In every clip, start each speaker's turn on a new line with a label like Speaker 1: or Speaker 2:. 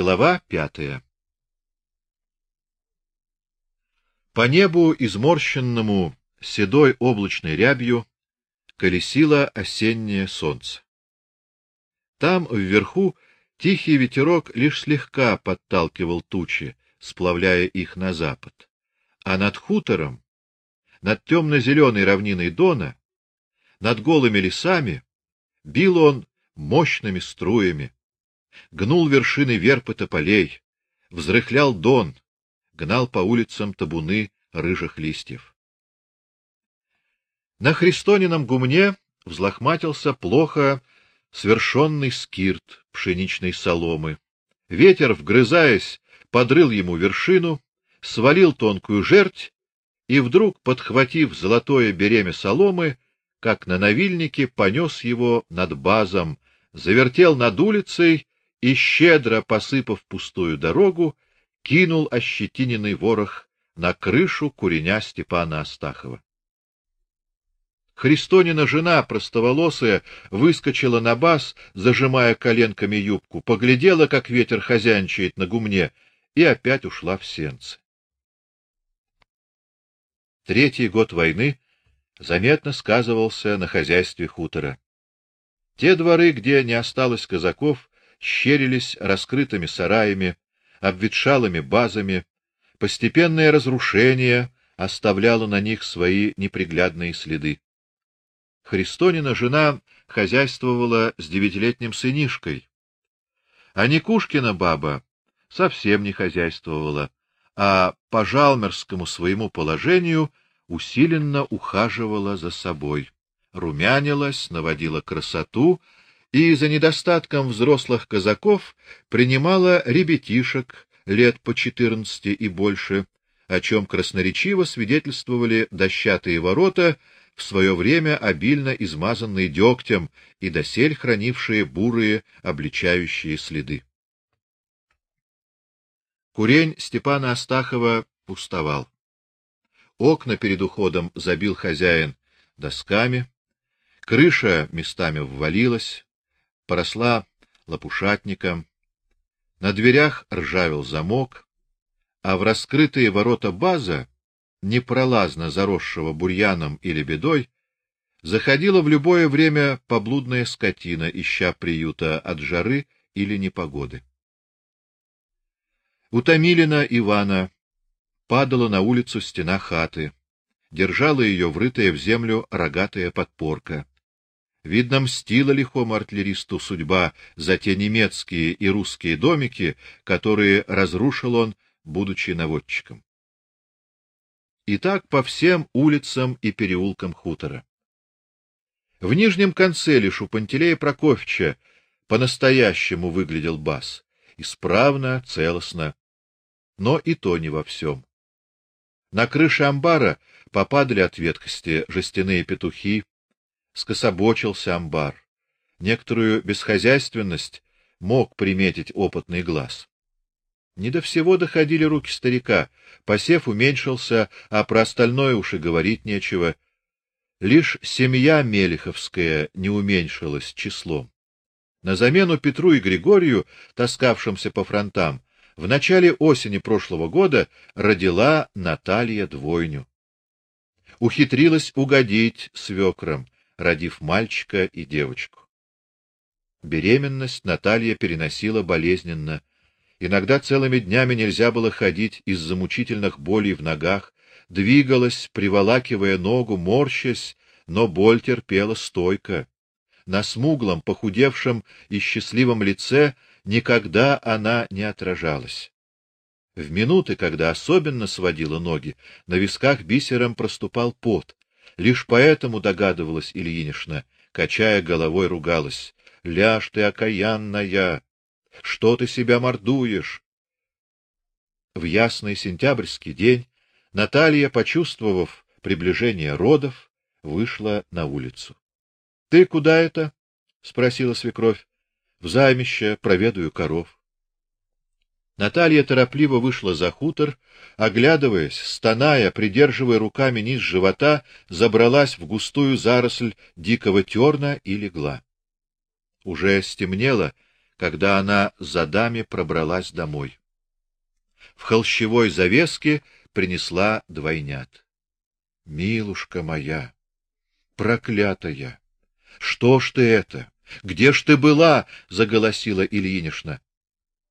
Speaker 1: Глава пятая. По небу, изморщенному седой облачной рябью, колесило осеннее солнце. Там вверху тихий ветерок лишь слегка подталкивал тучи, сплавляя их на запад. А над хутором, над темно-зеленой равниной Дона, над голыми лесами бил он мощными струями, гнул вершины верб и тополей, взрыхлял Дон, гнал по улицам табуны рыжих листьев. На Христонином гумне взлохматился плохо свершенный скирт пшеничной соломы. Ветер, вгрызаясь, подрыл ему вершину, свалил тонкую жерть и вдруг, подхватив золотое беремя соломы, как на навильнике, понес его над базом, завертел над улицей и щедро посыпав пустую дорогу, кинул ощетиненный ворох на крышу куреня Степана Астахова. Христонина жена, простоволосая, выскочила на бас, зажимая коленками юбку, поглядела, как ветер хозяйничает на гумне, и опять ушла в сенцы. Третий год войны заметно сказывался на хозяйстве хутора. Те дворы, где не осталось казаков, щерились раскрытыми сараями, обветшалыми базами, постепенное разрушение оставляло на них свои неприглядные следы. Христонина жена хозяйствовала с девятилетним сынишкой. А Никушкина баба совсем не хозяйствовала, а по жалмерскому своему положению усиленно ухаживала за собой, румянилась, наводила красоту и за недостатком взрослых казаков принимала ребятишек лет по четырнадцати и больше, о чем красноречиво свидетельствовали дощатые ворота в свое время обильно измазанные дегтем и досель хранившие бурые обличающие следы. Курень Степана Астахова пустовал. Окна перед уходом забил хозяин досками, крыша местами ввалилась, поросла лопушатником, на дверях ржавел замок, а в раскрытые ворота база непролазно заросшего бурьяном или бедой, заходила в любое время поблудная скотина, ища приюта от жары или непогоды. У Томилина Ивана падала на улицу стена хаты, держала ее врытая в землю рогатая подпорка. Видно, мстила лихому артиллеристу судьба за те немецкие и русские домики, которые разрушил он, будучи наводчиком и так по всем улицам и переулкам хутора. В нижнем конце лишь у Пантелея Прокофьевича по-настоящему выглядел бас, исправно, целостно, но и то не во всем. На крыше амбара попадали от ветхости жестяные петухи, скособочился амбар. Некоторую бесхозяйственность мог приметить опытный глаз. Не до всего доходили руки старика, посев уменьшился, а про остальное уж и говорить нечего. Лишь семья Мелиховская не уменьшилась числом. На замену Петру и Григорию, таскавшимся по фронтам, в начале осени прошлого года родила Наталья двойню. Ухитрилась угодить свекрам, родив мальчика и девочку. Беременность Наталья переносила болезненно, Иногда целыми днями нельзя было ходить из-за мучительных болей в ногах, двигалась, приволакивая ногу, морщась, но боль терпела стойко. На смуглом, похудевшем и счастливом лице никогда она не отражалась. В минуты, когда особенно сводила ноги, на висках бисером проступал пот. Лишь поэтому догадывалась Ильинишна, качая головой, ругалась: "Ляж ты окаянная, что ты себя мордуешь? В ясный сентябрьский день Наталья, почувствовав приближение родов, вышла на улицу. Ты куда это? спросила свекровь. В займище проведаю коров. Наталья торопливо вышла за хутор, оглядываясь, стоная, придерживая руками низ живота, забралась в густую заросль дикого терна и легла. Уже стемнело, когда она за дами пробралась домой. В холщевой завеске принесла двойнят. Милушка моя, проклятая, что ж ты это? Где ж ты была? заголосила Ильинишна.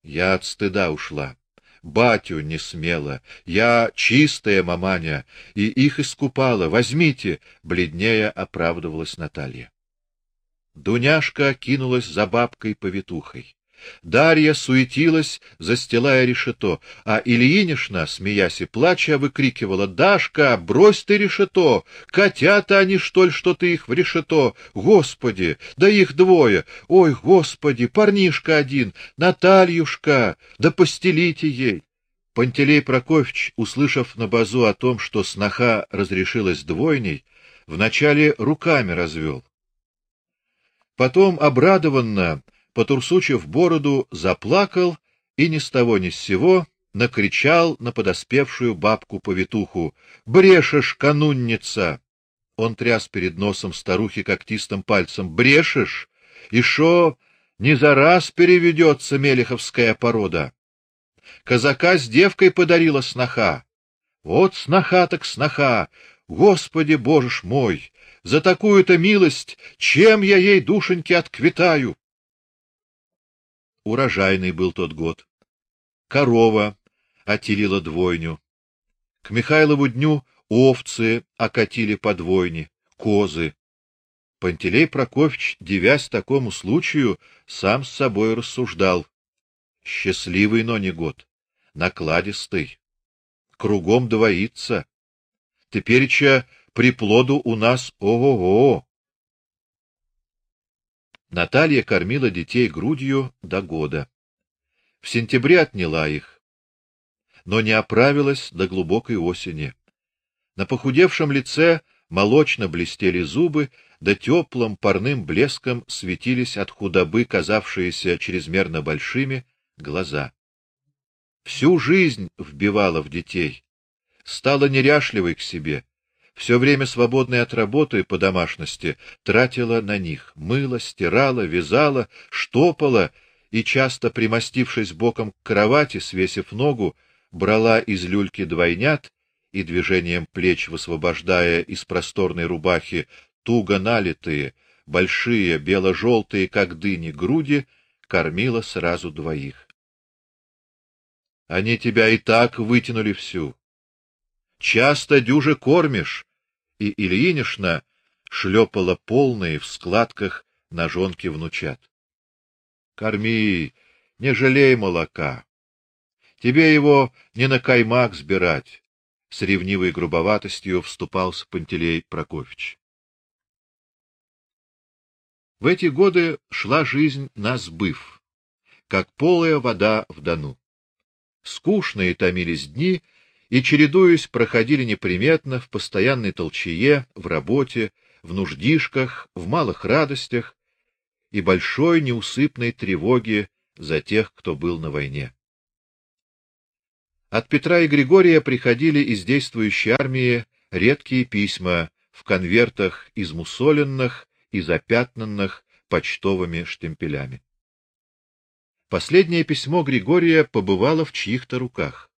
Speaker 1: Я от стыда ушла. Батю не смела. Я чистая маманя, и их искупала. Возьмите, бледнее оправдывалась Наталья. Дуняшка кинулась за бабкой повитухой. Дарья суетилась, застилая решето, а Ильинишна, смеясь и плача, выкрикивала: "Дашка, брось ты решето! Котята они что ли, что ты их в решето? Господи, да их двое! Ой, господи, парнишка один, Натальюшка, да постелите ей!" Пантелей Прокофьевич, услышав на базу о том, что сноха разрешилась двойней, вначале руками развел. Потом обрадованно потурсучив бороду, заплакал и ни с того ни с сего накричал на подоспевшую бабку-повитуху: "Брешешь, канунница!" Он тряс перед носом старухи когтистым пальцем: "Брешешь? И шо не за раз переведется мелеховская порода? Казака с девкой подарила сноха. Вот сноха так сноха. Господи, Боже ж мой, за такую-то милость, чем я ей душеньки отквитаю?" Урожайный был тот год. Корова отелила двойню. К Михайлову дню овцы окатили по двойне, козы. Пантелей Прокофьевич, девясь такому случаю, сам с собой рассуждал: счастливый, но не год, накладистый. Кругом двоится. Теперьча приплоду у нас ого-го. Наталья кормила детей грудью до года. В сентябре отняла их, но не оправилась до глубокой осени. На похудевшем лице молочно блестели зубы, да теплым парным блеском светились от худобы казавшиеся чрезмерно большими глаза. Всю жизнь вбивала в детей, стала неряшливой к себе все время свободное от работы по домашности тратила на них, мыла, стирала, вязала, штопала и часто примостившись боком к кровати, свесив ногу, брала из люльки двойнят и движением плеч высвобождая из просторной рубахи туго налитые, большие бело-желтые, как дыни, груди, кормила сразу двоих. Они тебя и так вытянули всю часто дюже кормишь, и Ильинишна шлепала полные в складках ножонки внучат. Корми, не жалей молока. Тебе его не на каймак сбирать, с ревнивой грубоватостью вступался Пантелей Прокофьевич. В эти годы шла жизнь на сбыв, как полая вода в Дону. Скучные томились дни, и чередуясь проходили неприметно в постоянной толчее, в работе, в нуждишках, в малых радостях и большой неусыпной тревоге за тех, кто был на войне. От Петра и Григория приходили из действующей армии редкие письма в конвертах измусоленных и запятнанных почтовыми штемпелями. Последнее письмо Григория побывало в чьих-то руках.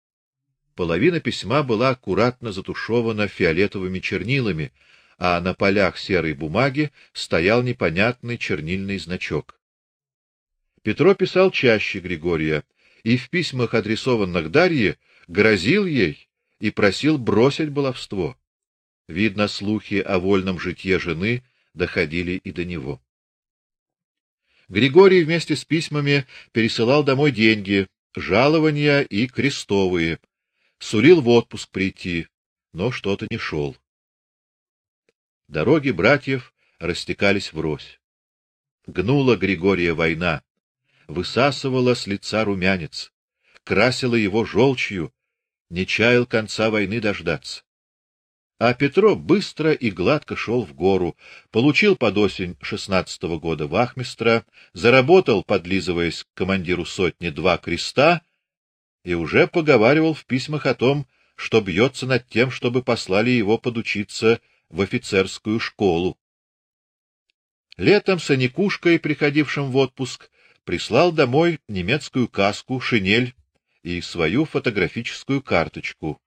Speaker 1: Половина письма была аккуратно затушевана фиолетовыми чернилами, а на полях серой бумаги стоял непонятный чернильный значок. Петро писал чаще Григория, и в письмах, адресованных Дарье, грозил ей и просил бросить баловство. Видно, слухи о вольном житье жены доходили и до него. Григорий вместе с письмами пересылал домой деньги, жалования и крестовые, сулил в отпуск прийти, но что-то не шел. Дороги братьев растекались врозь. Гнула Григория война, высасывала с лица румянец, красила его желчью, не чаял конца войны дождаться. А Петро быстро и гладко шел в гору, получил под осень шестнадцатого года вахмистра, заработал, подлизываясь к командиру сотни, два креста и уже поговаривал в письмах о том, что бьется над тем, чтобы послали его подучиться в офицерскую школу. Летом с Аникушкой, приходившим в отпуск, прислал домой немецкую каску, шинель и свою фотографическую карточку.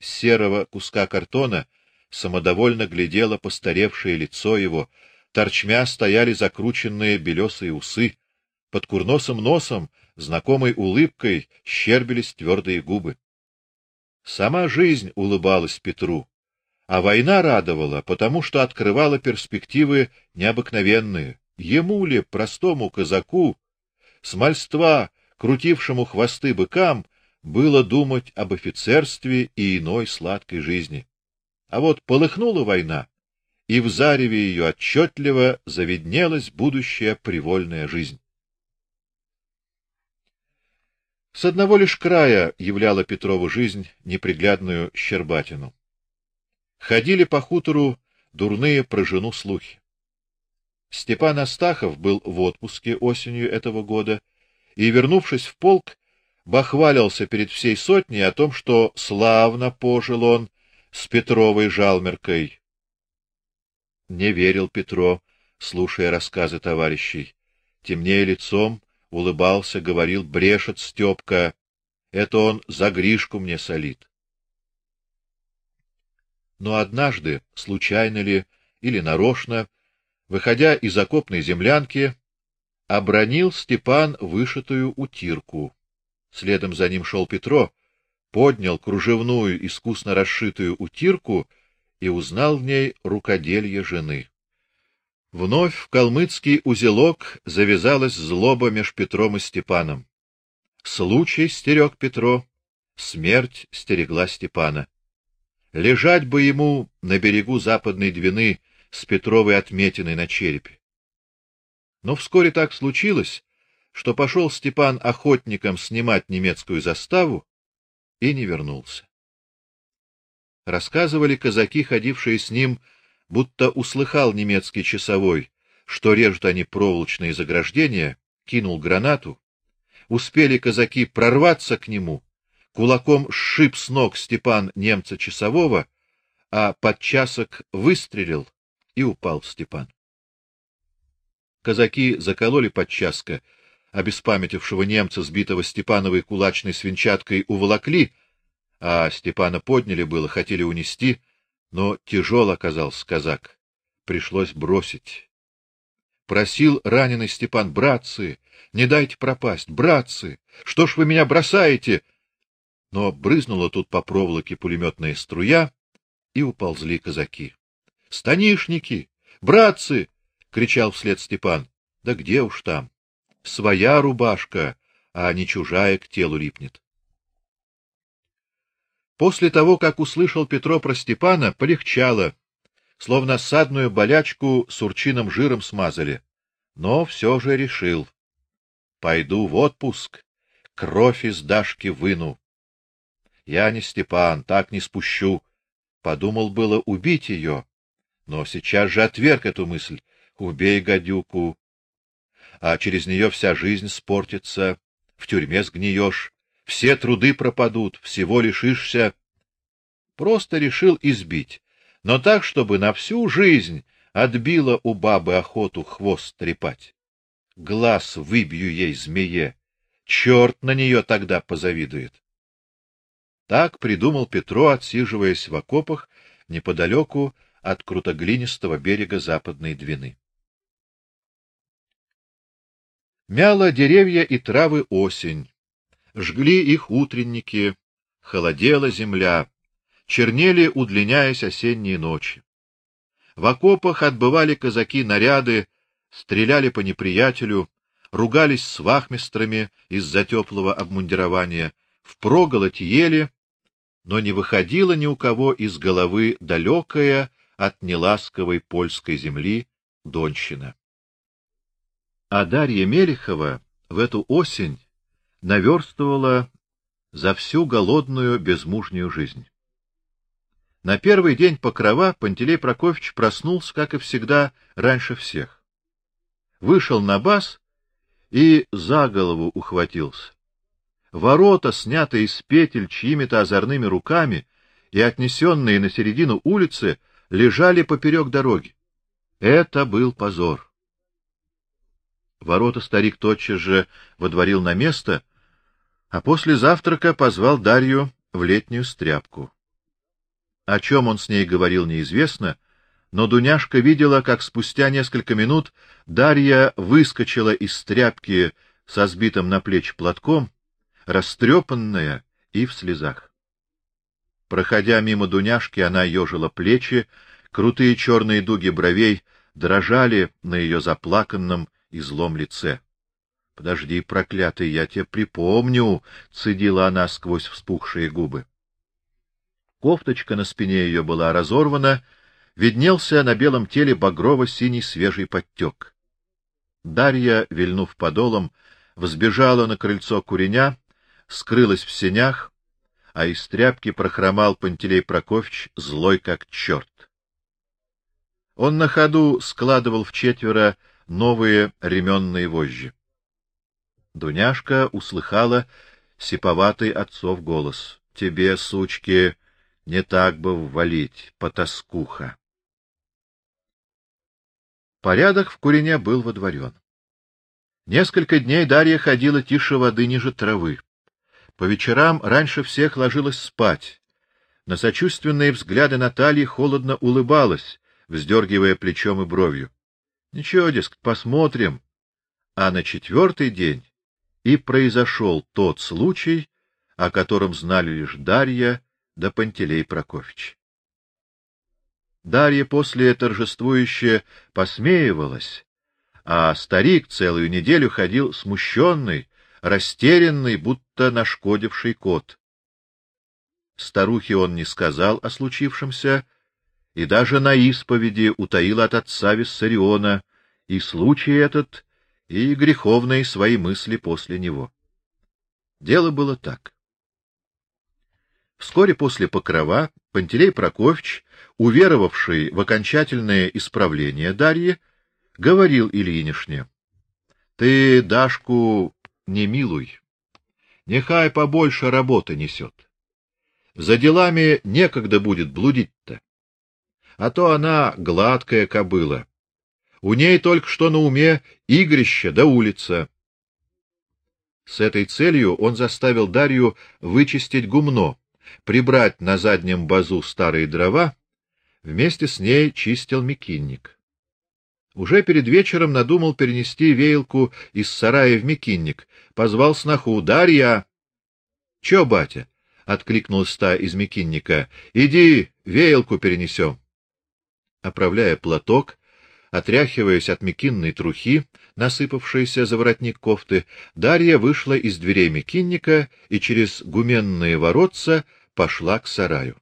Speaker 1: С серого куска картона самодовольно глядело постаревшее лицо его, торчмя стояли закрученные белесые усы, под курносым носом, знакомой улыбкой, щербились твердые губы. Сама жизнь улыбалась Петру, а война радовала, потому что открывала перспективы необыкновенные. Ему ли, простому казаку, с мальства, крутившему хвосты быкам, было думать об офицерстве и иной сладкой жизни. А вот полыхнула война, и в зареве ее отчетливо завиднелась будущая привольная жизнь. С одного лишь края являла Петрову жизнь неприглядную щербатину. Ходили по хутору дурные про жену слухи. Степан Астахов был в отпуске осенью этого года и, вернувшись в полк, бахвалился перед всей сотней о том, что славно пожил он с Петровой жалмеркой. Не верил Петро, слушая рассказы товарищей. Темнее лицом, улыбался, говорил: "Брешет Степка, это он за Гришку мне солит". Но однажды, случайно ли или нарочно, выходя из окопной землянки, обронил Степан вышитую утирку. Следом за ним шел Петро, поднял кружевную искусно расшитую утирку и узнал в ней рукоделье жены. Вновь в калмыцкий узелок завязалась злоба меж Петром и Степаном. Случай стерег Петро, смерть стерегла Степана. Лежать бы ему на берегу западной Двины с Петровой отметиной на черепе. Но вскоре так случилось, что пошел Степан охотником снимать немецкую заставу и не вернулся. Рассказывали казаки, ходившие с ним, будто услыхал немецкий часовой, что режут они проволочные заграждения, кинул гранату. Успели казаки прорваться к нему, кулаком сшиб с ног Степан немца часового, а подчасок выстрелил и упал Степан. Казаки закололи подчаска обеспамятившего немца, сбитого Степановой кулачной свинчаткой, уволокли, а Степана подняли было, хотели унести, но тяжел оказался казак. Пришлось бросить. Просил раненый Степан: "Братцы, не дайте пропасть, братцы! Что ж вы меня бросаете?" Но брызнула тут по проволоке пулеметная струя, и уползли казаки. "Станишники, братцы!" кричал вслед Степан. "Да где уж там? своя рубашка, а не чужая к телу липнет. После того, как услышал Петро про Степана, полегчало, словно садную болячку с урчиным жиром смазали. Но все же решил: пойду в отпуск, кровь из Дашки выну. Я не Степан, так не спущу. Подумал было убить ее, но сейчас же отверг эту мысль. Убей гадюку, а через нее вся жизнь спортится, в тюрьме сгниешь, все труды пропадут, всего лишишься. Просто решил избить, но так, чтобы на всю жизнь отбила у бабы охоту хвост трепать. Глаз выбью ей змее, черт на нее тогда позавидует. Так придумал Петро, отсиживаясь в окопах неподалеку от крутоглинистого берега Западной Двины. Мяла деревья и травы осень. Жгли их утренники, холодела земля, чернели, удлиняясь осенние ночи. В окопах отбывали казаки наряды, стреляли по неприятелю, ругались с вахмистрами из-за теплого обмундирования, впроголодь ели, но не выходило ни у кого из головы далекая от неласковой польской земли Донщина. А Дарья Мелехова в эту осень наверстывала за всю голодную безмужнюю жизнь. На первый день покрова Пантелей Прокофьевич проснулся, как и всегда, раньше всех. Вышел на бас и за голову ухватился. Ворота, снятые из петель чьими-то озорными руками и отнесенные на середину улицы, лежали поперек дороги. Это был позор. Ворота старик тотчас же водворил на место, а после завтрака позвал Дарью в летнюю стряпку. О чем он с ней говорил, неизвестно, но Дуняшка видела, как спустя несколько минут Дарья выскочила из стряпки со сбитым на плечи платком, растрепанная и в слезах. Проходя мимо Дуняшки, она ежила плечи, крутые черные дуги бровей дрожали на ее заплаканном и злом лице. — Подожди, проклятый, я тебе припомню, — цедила она сквозь вспухшие губы. Кофточка на спине ее была разорвана, виднелся на белом теле багрово-синий свежий подтек. Дарья, вильнув подолом, взбежала на крыльцо куреня, скрылась в сенях, а из тряпки прохромал Пантелей Прокофьевич, злой как черт. Он на ходу складывал в четверо новые ременные вожжи. Дуняшка услыхала сиповатый отцов голос: "Тебе, сучки, не так бы ввалить, потаскуха". Порядок в курине был водворен. Несколько дней Дарья ходила тише воды ниже травы. По вечерам раньше всех ложилась спать. На сочувственные взгляды Натальи холодно улыбалась, вздергивая плечом и бровью. Ничего, дескать, посмотрим. А на четвертый день и произошел тот случай, о котором знали лишь Дарья да Пантелей Прокофьевич. Дарья после торжествующе посмеивалась, а старик целую неделю ходил смущенный, растерянный, будто нашкодивший кот. Старухе он не сказал о случившемся, и даже на исповеди утаил от отца Виссариона и случай этот, и греховные свои мысли после него. Дело было так. Вскоре после покрова Пантелей Прокофьевич, уверовавший в окончательное исправление Дарьи, говорил Ильинишне: "Ты Дашку не милуй. Нехай побольше работы несет. За делами некогда будет блудить-то а то она гладкая кобыла. У ней только что на уме игрище да улица. С этой целью он заставил Дарью вычистить гумно, прибрать на заднем базу старые дрова, вместе с ней чистил мекинник. Уже перед вечером надумал перенести веялку из сарая в мекинник, позвал сноху: "Дарья, что, батя?" откликнулась та из мекинника. "Иди, веялку перенесем» оправляя платок, отряхиваясь от мекинной трухи, насыпавшейся за воротник кофты, Дарья вышла из дверей мекинника и через гуменные воротца пошла к сараю.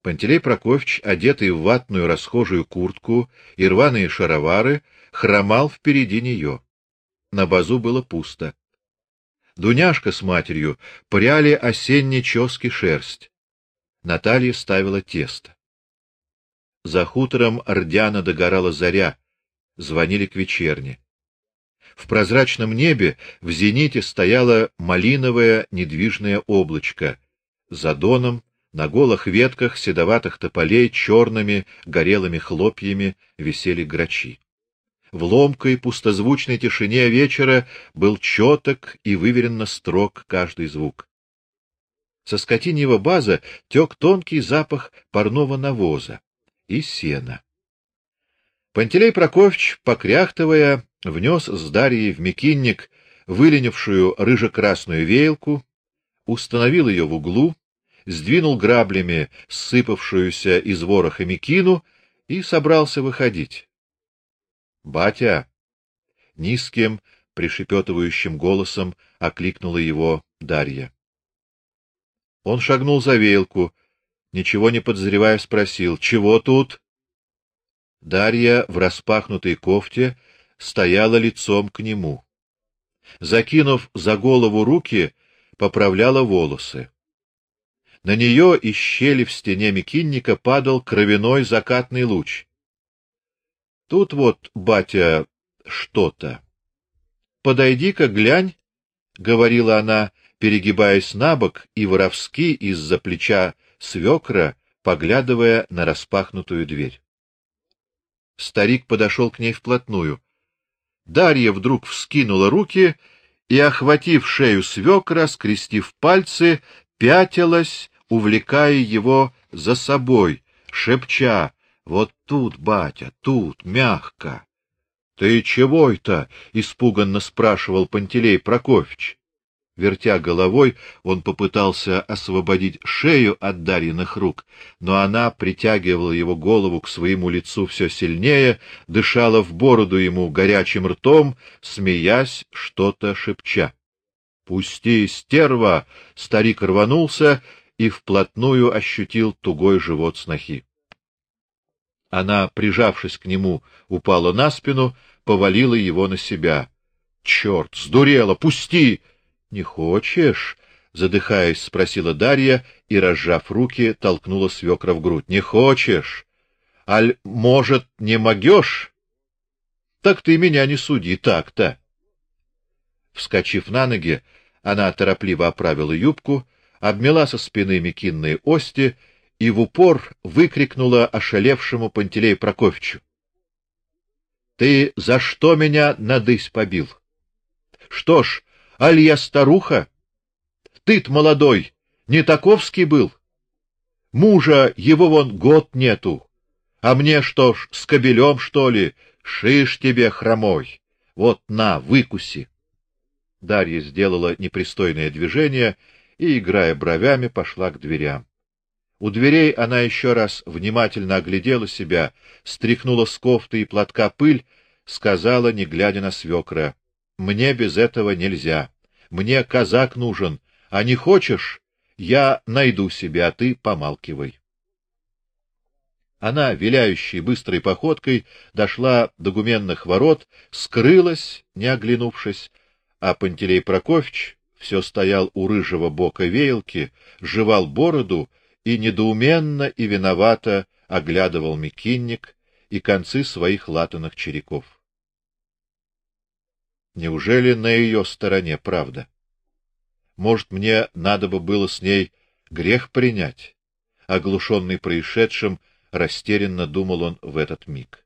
Speaker 1: Пантелей Прокофьевич, одетый в ватную расхожую куртку и рваные шаровары, хромал впереди нее. На базу было пусто. Дуняшка с матерью пряли осенний чёски шерсть. Наталья ставила тесто. За хутором Ордяна догорала заря, звонили к вечерне. В прозрачном небе в зените стояло малиновое недвижное облачко. За доном на голых ветках седоватых тополей черными горелыми хлопьями висели грачи. В ломкой пустозвучной тишине вечера был четок и выверенно строг каждый звук. Со скотиньего база тек тонкий запах парного навоза и сена. Пантелей Прокофьевич, покряхтывая, внес с Дарьей в мекинник выленившую рыже-красную веялку, установил ее в углу, сдвинул граблями сыпавшуюся из вороха мекину и собрался выходить. Батя низким, пришепетывающим голосом окликнула его Дарья. Он шагнул за веялку, ничего не подозревая, спросил: "Чего тут?" Дарья в распахнутой кофте стояла лицом к нему. Закинув за голову руки, поправляла волосы. На нее из щели в стене мекинника падал кровяной закатный луч. Тут вот, батя, что-то. Подойди-ка, глянь, говорила она, перегибаясь набок и воровски из-за плеча свекра, поглядывая на распахнутую дверь. Старик подошел к ней вплотную. Дарья вдруг вскинула руки и, охватив шею свекра, скрестив пальцы, пятилась, увлекая его за собой, шепча: "Вот тут, батя, тут мягко". "Ты чего это?" испуганно спрашивал Пантелей Прокофьевич. Вертя головой, он попытался освободить шею от Дарьиных рук, но она притягивала его голову к своему лицу все сильнее, дышала в бороду ему горячим ртом, смеясь, что-то шепча. "Пусти, стерва!" Старик рванулся и вплотную ощутил тугой живот снохи. Она, прижавшись к нему, упала на спину, повалила его на себя. Черт, сдурела, пусти! Не хочешь? задыхаясь, спросила Дарья и, разжав руки, толкнула свекра в грудь. Не хочешь? Аль, может, не могешь? Так ты меня не суди так-то. Вскочив на ноги, она торопливо оправила юбку, обмела со спины мекинные ости и в упор выкрикнула ошалевшему Пантелею Прокофьевичу: "Ты за что меня надысь побил? Что ж, Аль я старуха? Ты-то молодой, не таковский был. Мужа его вон год нету. А мне что ж, с кобелем, что ли? Шиш тебе, хромой. Вот на, выкуси. Дарья сделала непристойное движение и, играя бровями, пошла к дверям. У дверей она еще раз внимательно оглядела себя, стряхнула с кофты и платка пыль, сказала, не глядя на свекра: мне без этого нельзя. Мне казак нужен, а не хочешь, я найду себя, а ты помалкивай. Она, виляющей быстрой походкой, дошла до гуменных ворот, скрылась, не оглянувшись, а Пантелей Прокофьевич все стоял у рыжего бока веялки, жевал бороду и недоуменно и виновато оглядывал мекинник и концы своих латаных череков. Неужели на ее стороне правда? Может, мне надо бы было с ней грех принять? Оглушенный происшедшим, растерянно думал он в этот миг.